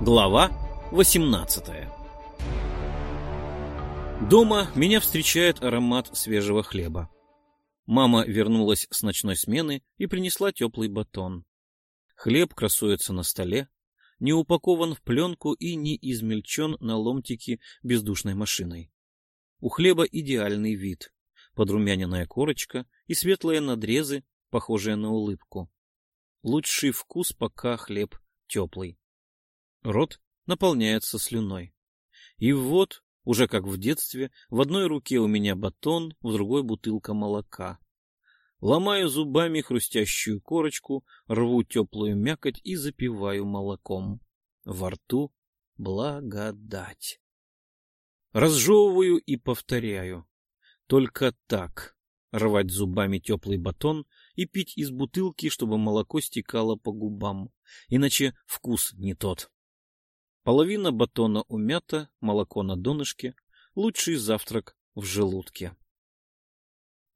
Глава 18 Дома меня встречает аромат свежего хлеба. Мама вернулась с ночной смены и принесла теплый батон. Хлеб красуется на столе, не упакован в пленку и не измельчен на ломтики бездушной машиной. У хлеба идеальный вид, подрумяненная корочка и светлые надрезы, похожие на улыбку. Лучший вкус, пока хлеб теплый. Рот наполняется слюной. И вот, уже как в детстве, в одной руке у меня батон, в другой бутылка молока. Ломаю зубами хрустящую корочку, рву теплую мякоть и запиваю молоком. Во рту благодать. Разжевываю и повторяю. Только так рвать зубами теплый батон и пить из бутылки, чтобы молоко стекало по губам, иначе вкус не тот. Половина батона умята, молоко на донышке, лучший завтрак в желудке.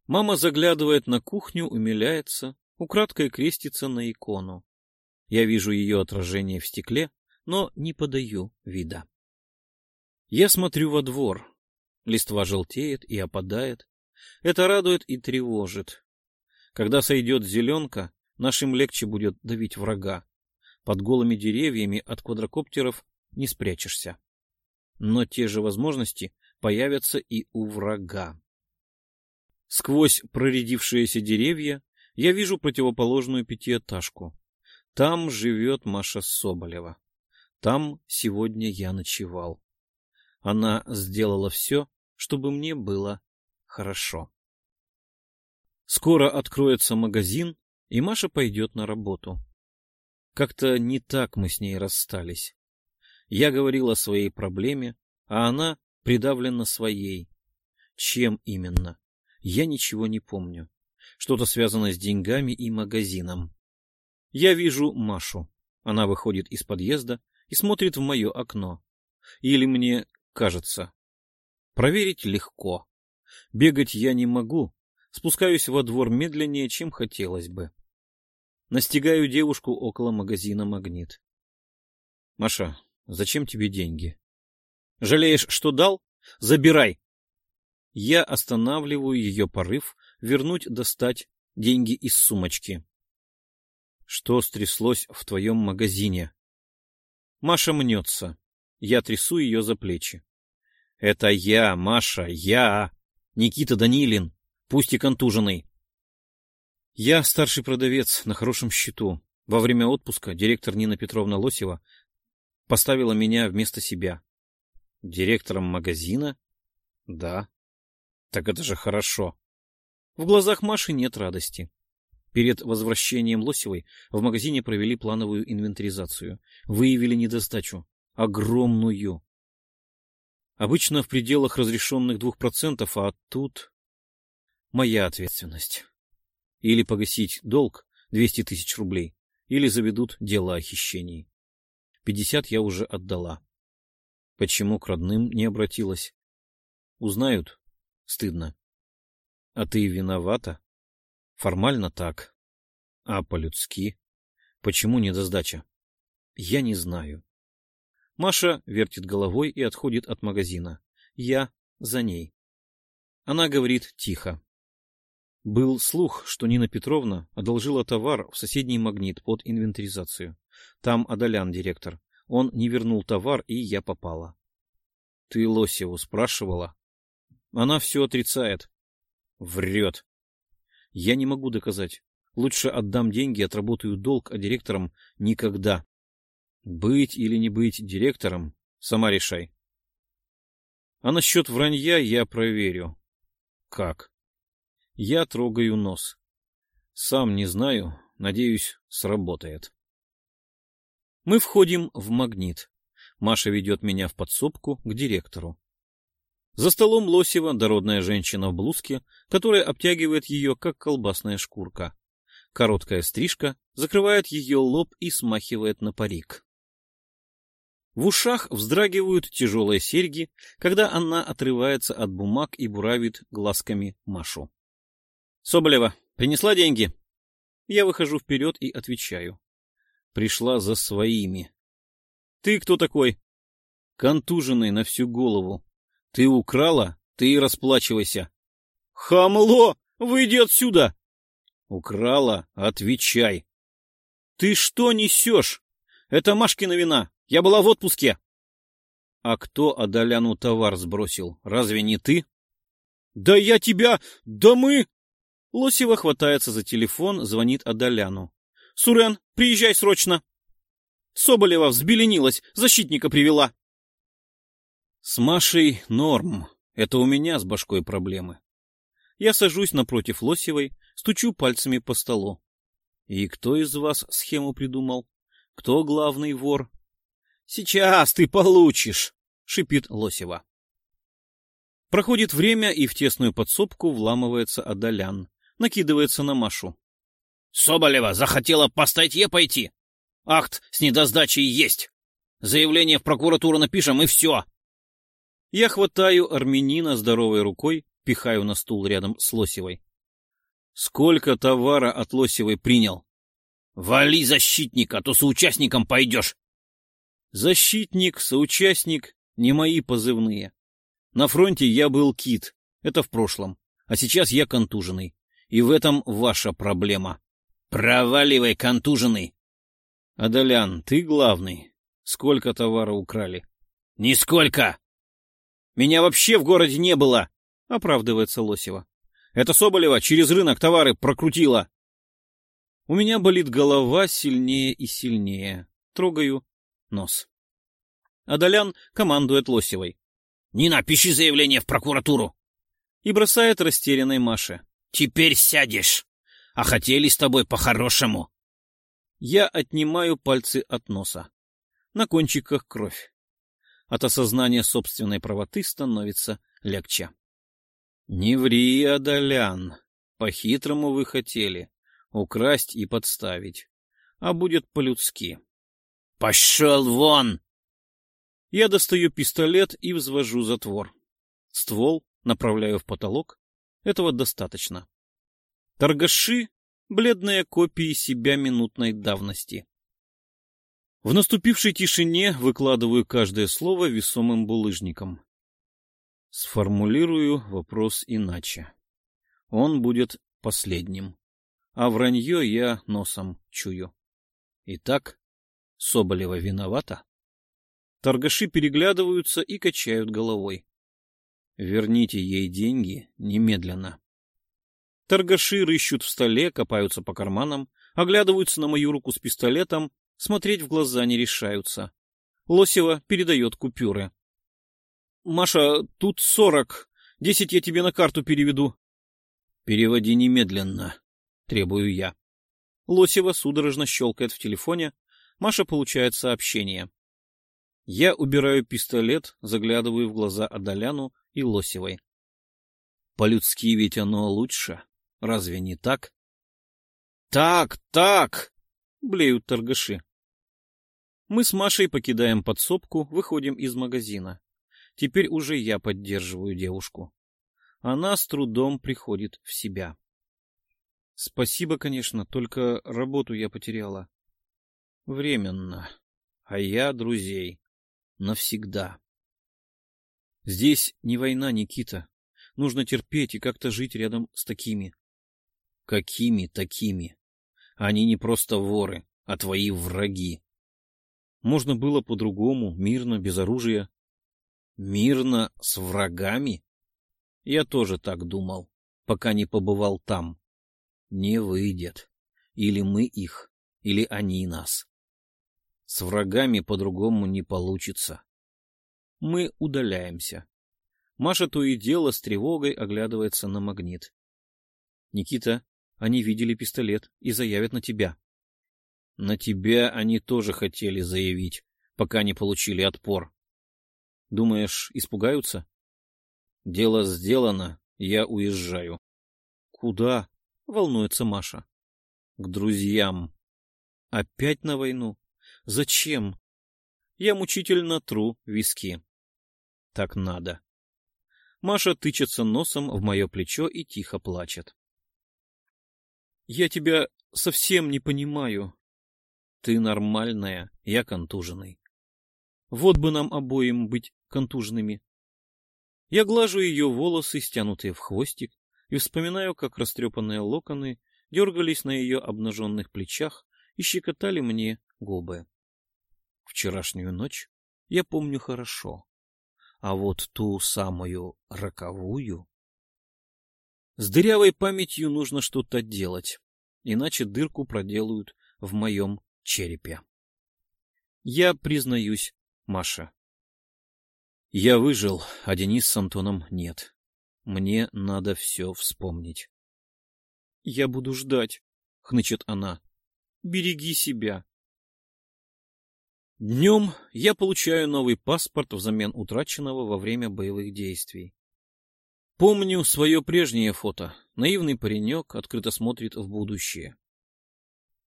Мама заглядывает на кухню, умиляется, украдкой крестится на икону. Я вижу ее отражение в стекле, но не подаю вида. Я смотрю во двор. Листва желтеет и опадает. Это радует и тревожит. Когда сойдет зеленка, нашим легче будет давить врага. Под голыми деревьями от квадрокоптеров не спрячешься. Но те же возможности появятся и у врага. Сквозь проредившиеся деревья я вижу противоположную пятиэтажку. Там живет Маша Соболева. Там сегодня я ночевал. Она сделала все, чтобы мне было хорошо. Скоро откроется магазин, и Маша пойдет на работу. Как-то не так мы с ней расстались. Я говорил о своей проблеме, а она придавлена своей. Чем именно? Я ничего не помню. Что-то связано с деньгами и магазином. Я вижу Машу. Она выходит из подъезда и смотрит в мое окно. Или мне кажется. Проверить легко. Бегать я не могу. Спускаюсь во двор медленнее, чем хотелось бы. Настигаю девушку около магазина «Магнит». — Маша, Зачем тебе деньги? Жалеешь, что дал? Забирай. Я останавливаю ее порыв вернуть, достать деньги из сумочки. Что стряслось в твоем магазине? Маша мнется. Я трясу ее за плечи. Это я, Маша, я. Никита Данилин, пусть и контуженный. Я старший продавец на хорошем счету. Во время отпуска директор Нина Петровна Лосева Поставила меня вместо себя. Директором магазина? Да. Так это же хорошо. В глазах Маши нет радости. Перед возвращением Лосевой в магазине провели плановую инвентаризацию. Выявили недостачу. Огромную. Обычно в пределах разрешенных двух процентов, а тут моя ответственность. Или погасить долг 200 тысяч рублей, или заведут дело о хищении. Пятьдесят я уже отдала. Почему к родным не обратилась? Узнают? Стыдно. А ты виновата? Формально так. А по-людски? Почему не до сдача? Я не знаю. Маша вертит головой и отходит от магазина. Я за ней. Она говорит тихо. Был слух, что Нина Петровна одолжила товар в соседний магнит под инвентаризацию. Там Адалян директор. Он не вернул товар, и я попала. Ты Лосеву спрашивала? Она все отрицает. Врет. Я не могу доказать. Лучше отдам деньги, отработаю долг, а директором никогда. Быть или не быть директором, сама решай. А насчет вранья я проверю. Как? Я трогаю нос. Сам не знаю, надеюсь, сработает. Мы входим в магнит. Маша ведет меня в подсобку к директору. За столом Лосева дородная женщина в блузке, которая обтягивает ее, как колбасная шкурка. Короткая стрижка закрывает ее лоб и смахивает на парик. В ушах вздрагивают тяжелые серьги, когда она отрывается от бумаг и буравит глазками Машу. «Соболева, принесла деньги?» Я выхожу вперед и отвечаю. Пришла за своими. «Ты кто такой?» «Контуженный на всю голову. Ты украла, ты и расплачивайся». «Хамло! Выйди отсюда!» «Украла? Отвечай!» «Ты что несешь? Это Машкина вина. Я была в отпуске. — А кто Адаляну товар сбросил? Разве не ты? — Да я тебя... Да мы... Лосева хватается за телефон, звонит Адаляну. — Сурен, приезжай срочно. Соболева взбеленилась, защитника привела. — С Машей норм. Это у меня с башкой проблемы. Я сажусь напротив Лосевой, стучу пальцами по столу. И кто из вас схему придумал? Кто главный вор? Сейчас ты получишь, шипит Лосева. Проходит время, и в тесную подсобку вламывается Адалян, накидывается на Машу. Соболева захотела по статье пойти. Акт с недосдачей есть. Заявление в прокуратуру напишем, и все. Я хватаю армянина здоровой рукой, пихаю на стул рядом с Лосевой. Сколько товара от Лосевой принял? Вали защитника, а то соучастником пойдешь. Защитник, соучастник — не мои позывные. На фронте я был кит, это в прошлом, а сейчас я контуженный. И в этом ваша проблема. Проваливай, контуженный. Адалян, ты главный. Сколько товара украли? Нисколько. Меня вообще в городе не было, оправдывается Лосева. Это Соболева через рынок товары прокрутила. У меня болит голова сильнее и сильнее. Трогаю нос. Адалян командует Лосевой. — Нина, пиши заявление в прокуратуру. И бросает растерянной Маше. — Теперь сядешь. А хотели с тобой по-хорошему. Я отнимаю пальцы от носа. На кончиках кровь. От осознания собственной правоты становится легче. — Не ври, Адалян. По-хитрому вы хотели. Украсть и подставить. А будет по-людски. «Пошел вон!» Я достаю пистолет и взвожу затвор. Ствол направляю в потолок. Этого достаточно. Торгаши — бледные копии себя минутной давности. В наступившей тишине выкладываю каждое слово весомым булыжником. Сформулирую вопрос иначе. Он будет последним. А вранье я носом чую. Итак, Соболева виновата? Торгаши переглядываются и качают головой. Верните ей деньги немедленно. Торгаши рыщут в столе, копаются по карманам, оглядываются на мою руку с пистолетом, смотреть в глаза не решаются. Лосева передает купюры. — Маша, тут сорок. Десять я тебе на карту переведу. — Переводи немедленно, — требую я. Лосева судорожно щелкает в телефоне, Маша получает сообщение. Я убираю пистолет, заглядываю в глаза Адаляну и Лосевой. По-людски ведь оно лучше. Разве не так? Так, так! Блеют торгаши. Мы с Машей покидаем подсобку, выходим из магазина. Теперь уже я поддерживаю девушку. Она с трудом приходит в себя. Спасибо, конечно, только работу я потеряла. Временно. А я друзей. Навсегда. Здесь не война, Никита. Нужно терпеть и как-то жить рядом с такими. Какими такими? Они не просто воры, а твои враги. Можно было по-другому, мирно, без оружия. Мирно с врагами? Я тоже так думал, пока не побывал там. Не выйдет. Или мы их, или они нас. С врагами по-другому не получится. Мы удаляемся. Маша то и дело с тревогой оглядывается на магнит. — Никита, они видели пистолет и заявят на тебя. — На тебя они тоже хотели заявить, пока не получили отпор. — Думаешь, испугаются? — Дело сделано, я уезжаю. — Куда? — волнуется Маша. — К друзьям. — Опять на войну? Зачем? я мучительно тру виски. Так надо. Маша тычется носом в мое плечо и тихо плачет. Я тебя совсем не понимаю. Ты нормальная, я контуженный. Вот бы нам обоим быть контуженными. Я глажу ее волосы, стянутые в хвостик, и вспоминаю, как растрепанные локоны дергались на ее обнаженных плечах и щекотали мне губы. Вчерашнюю ночь я помню хорошо, а вот ту самую роковую... С дырявой памятью нужно что-то делать, иначе дырку проделают в моем черепе. Я признаюсь, Маша. Я выжил, а Денис с Антоном нет. Мне надо все вспомнить. — Я буду ждать, — хнычет она. — Береги себя. Днем я получаю новый паспорт взамен утраченного во время боевых действий. Помню свое прежнее фото. Наивный паренек открыто смотрит в будущее.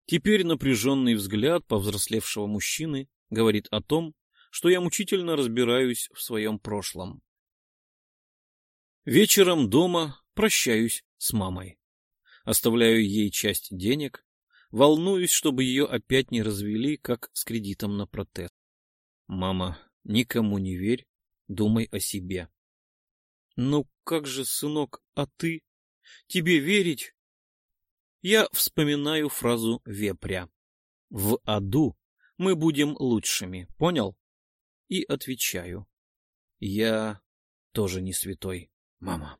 Теперь напряженный взгляд повзрослевшего мужчины говорит о том, что я мучительно разбираюсь в своем прошлом. Вечером дома прощаюсь с мамой. Оставляю ей часть денег, волнуюсь, чтобы ее опять не развели, как с кредитом на протез. Мама, никому не верь, думай о себе. Ну как же, сынок, а ты? Тебе верить? Я вспоминаю фразу вепря. В аду мы будем лучшими, понял? И отвечаю. Я тоже не святой. Мама.